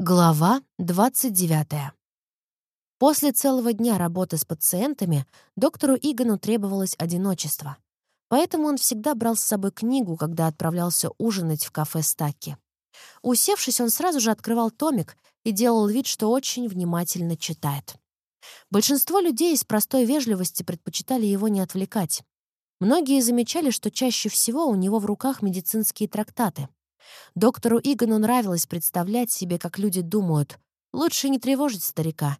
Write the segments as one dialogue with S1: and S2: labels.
S1: Глава 29. После целого дня работы с пациентами доктору Игану требовалось одиночество. Поэтому он всегда брал с собой книгу, когда отправлялся ужинать в кафе Стаки. Усевшись, он сразу же открывал томик и делал вид, что очень внимательно читает. Большинство людей из простой вежливости предпочитали его не отвлекать. Многие замечали, что чаще всего у него в руках медицинские трактаты — Доктору Игану нравилось представлять себе, как люди думают. Лучше не тревожить старика.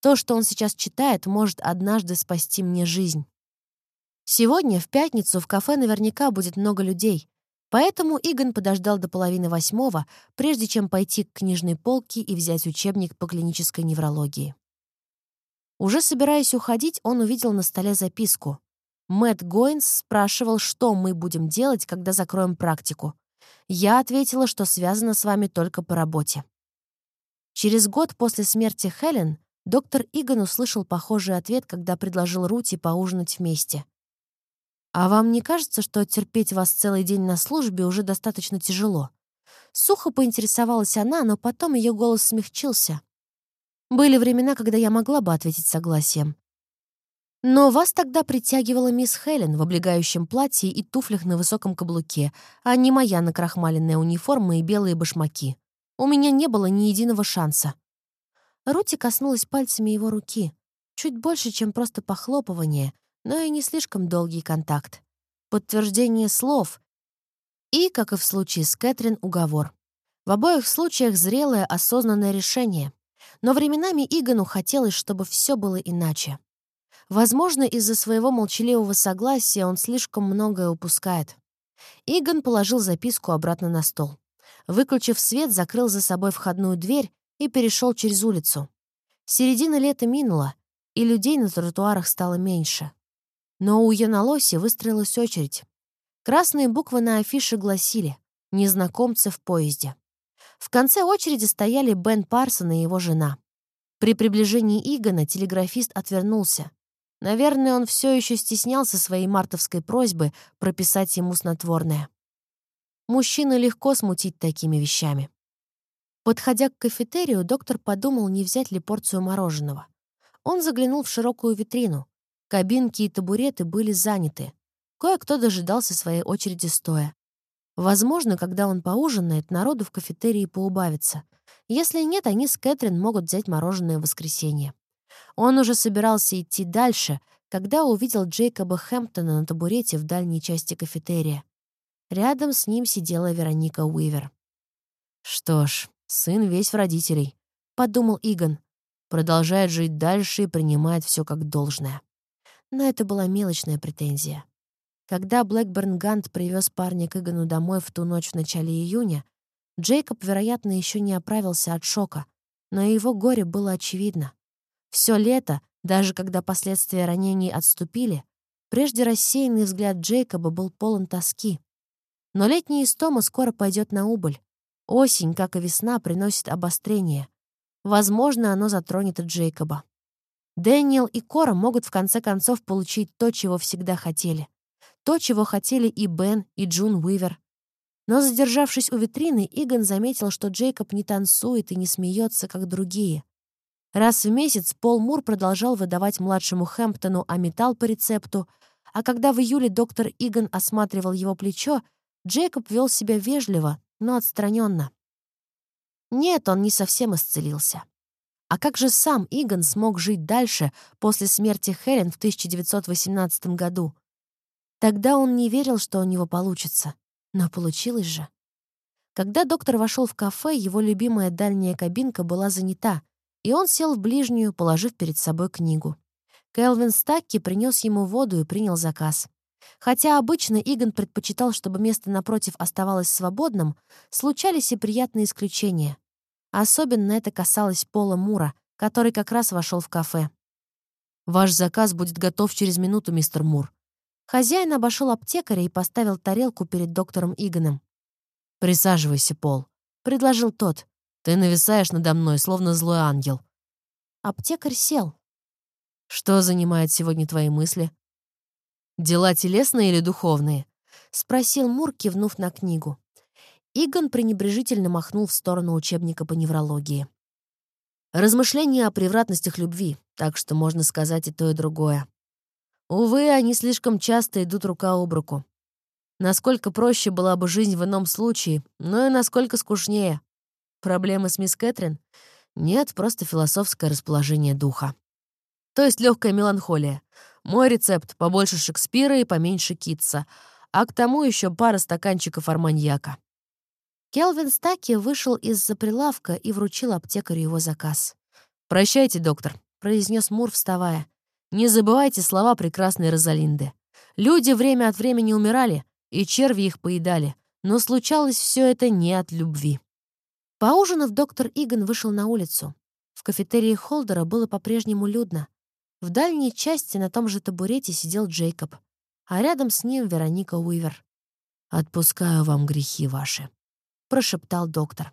S1: То, что он сейчас читает, может однажды спасти мне жизнь. Сегодня, в пятницу, в кафе наверняка будет много людей. Поэтому Иган подождал до половины восьмого, прежде чем пойти к книжной полке и взять учебник по клинической неврологии. Уже собираясь уходить, он увидел на столе записку. Мэтт Гойнс спрашивал, что мы будем делать, когда закроем практику. Я ответила, что связана с вами только по работе. Через год после смерти Хелен доктор Иган услышал похожий ответ, когда предложил Рути поужинать вместе. «А вам не кажется, что терпеть вас целый день на службе уже достаточно тяжело?» Сухо поинтересовалась она, но потом ее голос смягчился. Были времена, когда я могла бы ответить согласием. Но вас тогда притягивала мисс Хелен в облегающем платье и туфлях на высоком каблуке, а не моя накрахмаленная униформа и белые башмаки. У меня не было ни единого шанса. Рути коснулась пальцами его руки. Чуть больше, чем просто похлопывание, но и не слишком долгий контакт. Подтверждение слов. И, как и в случае с Кэтрин, уговор. В обоих случаях зрелое, осознанное решение. Но временами Игану хотелось, чтобы все было иначе. Возможно, из-за своего молчаливого согласия он слишком многое упускает. Игон положил записку обратно на стол. Выключив свет, закрыл за собой входную дверь и перешел через улицу. Середина лета минула, и людей на тротуарах стало меньше. Но у Яналоси выстроилась очередь. Красные буквы на афише гласили «Незнакомцы в поезде». В конце очереди стояли Бен Парсон и его жена. При приближении Игона телеграфист отвернулся. Наверное, он все еще стеснялся своей мартовской просьбы прописать ему снотворное. Мужчину легко смутить такими вещами. Подходя к кафетерию, доктор подумал, не взять ли порцию мороженого. Он заглянул в широкую витрину. Кабинки и табуреты были заняты. Кое-кто дожидался своей очереди стоя. Возможно, когда он поужинает, народу в кафетерии поубавится. Если нет, они с Кэтрин могут взять мороженое в воскресенье. Он уже собирался идти дальше, когда увидел Джейкоба Хэмптона на табурете в дальней части кафетерия. Рядом с ним сидела Вероника Уивер. «Что ж, сын весь в родителей», — подумал Игон. Продолжает жить дальше и принимает все как должное. Но это была мелочная претензия. Когда Блэкберн Гант привез парня к Игону домой в ту ночь в начале июня, Джейкоб, вероятно, еще не оправился от шока, но его горе было очевидно. Все лето, даже когда последствия ранений отступили, прежде рассеянный взгляд Джейкоба был полон тоски. Но летняя истома скоро пойдет на убыль. Осень, как и весна, приносит обострение. Возможно, оно затронет и Джейкоба. Дэниел и Кора могут в конце концов получить то, чего всегда хотели. То, чего хотели и Бен, и Джун Уивер. Но, задержавшись у витрины, Иган заметил, что Джейкоб не танцует и не смеется, как другие. Раз в месяц Пол Мур продолжал выдавать младшему Хэмптону аметал по рецепту, а когда в июле доктор Иган осматривал его плечо, Джейкоб вел себя вежливо, но отстраненно. Нет, он не совсем исцелился. А как же сам Иган смог жить дальше после смерти Хелен в 1918 году? Тогда он не верил, что у него получится. Но получилось же. Когда доктор вошел в кафе, его любимая дальняя кабинка была занята, и он сел в ближнюю, положив перед собой книгу. Келвин Стакки принес ему воду и принял заказ. Хотя обычно Игон предпочитал, чтобы место напротив оставалось свободным, случались и приятные исключения. Особенно это касалось Пола Мура, который как раз вошел в кафе. «Ваш заказ будет готов через минуту, мистер Мур». Хозяин обошел аптекаря и поставил тарелку перед доктором Игоном. «Присаживайся, Пол», — предложил тот. Ты нависаешь надо мной, словно злой ангел». Аптекарь сел. «Что занимает сегодня твои мысли?» «Дела телесные или духовные?» — спросил Мур, кивнув на книгу. Игон пренебрежительно махнул в сторону учебника по неврологии. Размышления о превратностях любви, так что можно сказать и то, и другое. Увы, они слишком часто идут рука об руку. Насколько проще была бы жизнь в ином случае, но и насколько скучнее. Проблемы с мисс Кэтрин? Нет, просто философское расположение духа. То есть легкая меланхолия. Мой рецепт — побольше Шекспира и поменьше Китса, а к тому еще пара стаканчиков арманьяка. Келвин Стаки вышел из-за прилавка и вручил аптекарю его заказ. «Прощайте, доктор», — произнес Мур, вставая. «Не забывайте слова прекрасной Розалинды. Люди время от времени умирали, и черви их поедали, но случалось все это не от любви». Поужинав, доктор Иган вышел на улицу. В кафетерии Холдера было по-прежнему людно. В дальней части на том же табурете сидел Джейкоб, а рядом с ним Вероника Уивер. «Отпускаю вам грехи ваши», прошептал доктор.